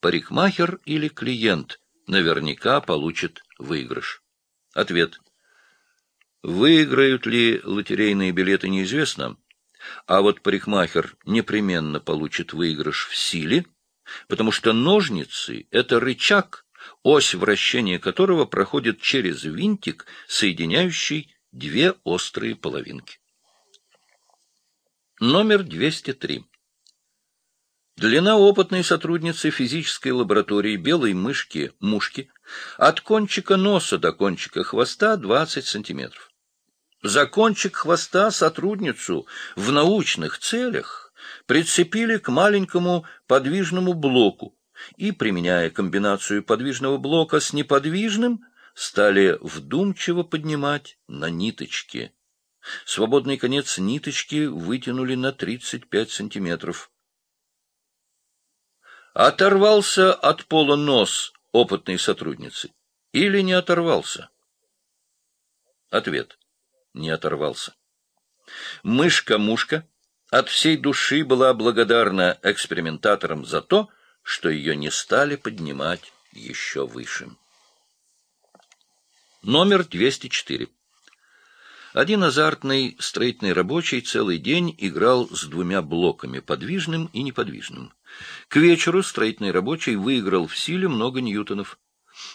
парикмахер или клиент наверняка получит выигрыш. Ответ. Выиграют ли лотерейные билеты, неизвестно. А вот парикмахер непременно получит выигрыш в силе, потому что ножницы — это рычаг, ось вращения которого проходит через винтик, соединяющий две острые половинки. Номер 203. Длина опытной сотрудницы физической лаборатории белой мышки мушки от кончика носа до кончика хвоста 20 сантиметров. За кончик хвоста сотрудницу в научных целях прицепили к маленькому подвижному блоку и, применяя комбинацию подвижного блока с неподвижным, стали вдумчиво поднимать на ниточки. Свободный конец ниточки вытянули на 35 сантиметров. Оторвался от пола нос опытной сотрудницы или не оторвался? Ответ. Не оторвался. Мышка-мушка от всей души была благодарна экспериментаторам за то, что ее не стали поднимать еще выше. Номер 204. Один азартный строительный рабочий целый день играл с двумя блоками, подвижным и неподвижным. К вечеру строительный рабочий выиграл в силе много ньютонов.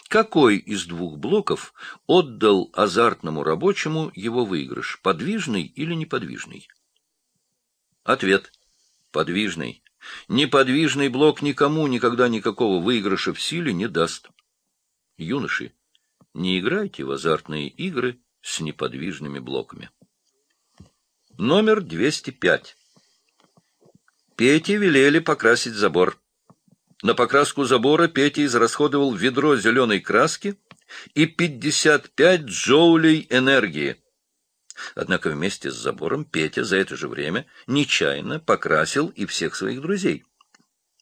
Какой из двух блоков отдал азартному рабочему его выигрыш, подвижный или неподвижный? Ответ. Подвижный. Неподвижный блок никому никогда никакого выигрыша в силе не даст. Юноши, не играйте в азартные игры с неподвижными блоками. Номер 205. Пете велели покрасить забор. На покраску забора Петя израсходовал ведро зеленой краски и 55 джоулей энергии. Однако вместе с забором Петя за это же время нечаянно покрасил и всех своих друзей.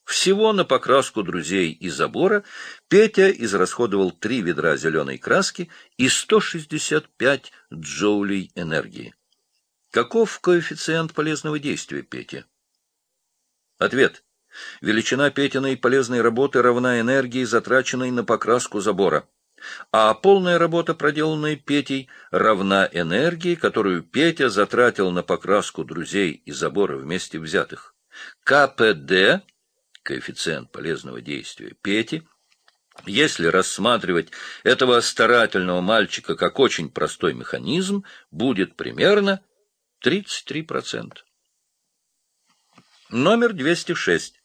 Всего на покраску друзей и забора Петя израсходовал три ведра зеленой краски и 165 джоулей энергии. Каков коэффициент полезного действия Петя? Ответ. Величина Петиной полезной работы равна энергии, затраченной на покраску забора. А полная работа, проделанная Петей, равна энергии, которую Петя затратил на покраску друзей и забора вместе взятых. КПД коэффициент полезного действия Пети, если рассматривать этого старательного мальчика как очень простой механизм, будет примерно 33%. Номер 206.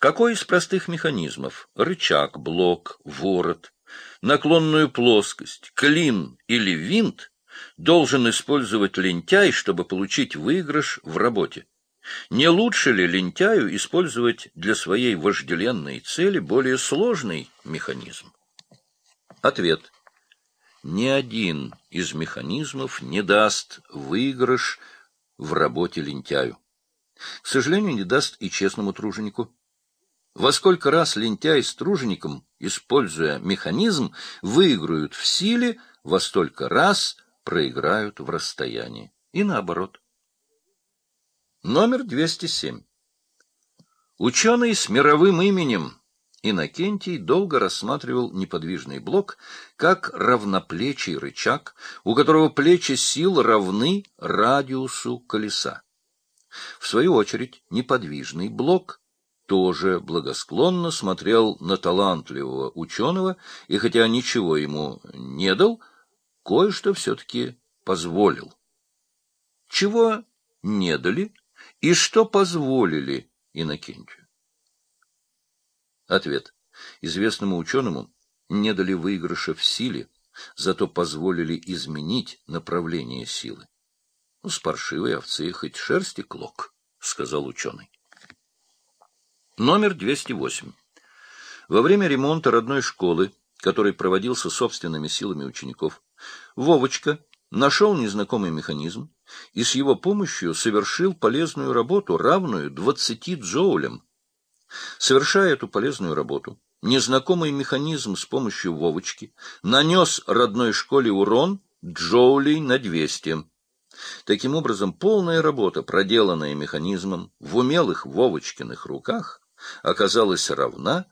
Какой из простых механизмов – рычаг, блок, ворот, наклонную плоскость, клин или винт – должен использовать лентяй, чтобы получить выигрыш в работе? Не лучше ли лентяю использовать для своей вожделенной цели более сложный механизм? Ответ. Ни один из механизмов не даст выигрыш в работе лентяю. К сожалению, не даст и честному труженику. Во сколько раз лентяй с тружеником, используя механизм, выиграют в силе, во столько раз проиграют в расстоянии. И наоборот. Номер 207. Ученый с мировым именем Иннокентий долго рассматривал неподвижный блок как равноплечий рычаг, у которого плечи сил равны радиусу колеса. В свою очередь, неподвижный блок тоже благосклонно смотрел на талантливого ученого, и хотя ничего ему не дал, кое-что все-таки позволил. Чего не дали? И что позволили Иннокентию? Ответ. Известному ученому не дали выигрыша в силе, зато позволили изменить направление силы. С паршивой овцы хоть шерсти клок, — сказал ученый. Номер 208. Во время ремонта родной школы, который проводился собственными силами учеников, Вовочка нашел незнакомый механизм и с его помощью совершил полезную работу, равную 20 джоулям. Совершая эту полезную работу, незнакомый механизм с помощью Вовочки нанес родной школе урон джоулей на 200. Таким образом, полная работа, проделанная механизмом в умелых Вовочкиных руках, оказалась равна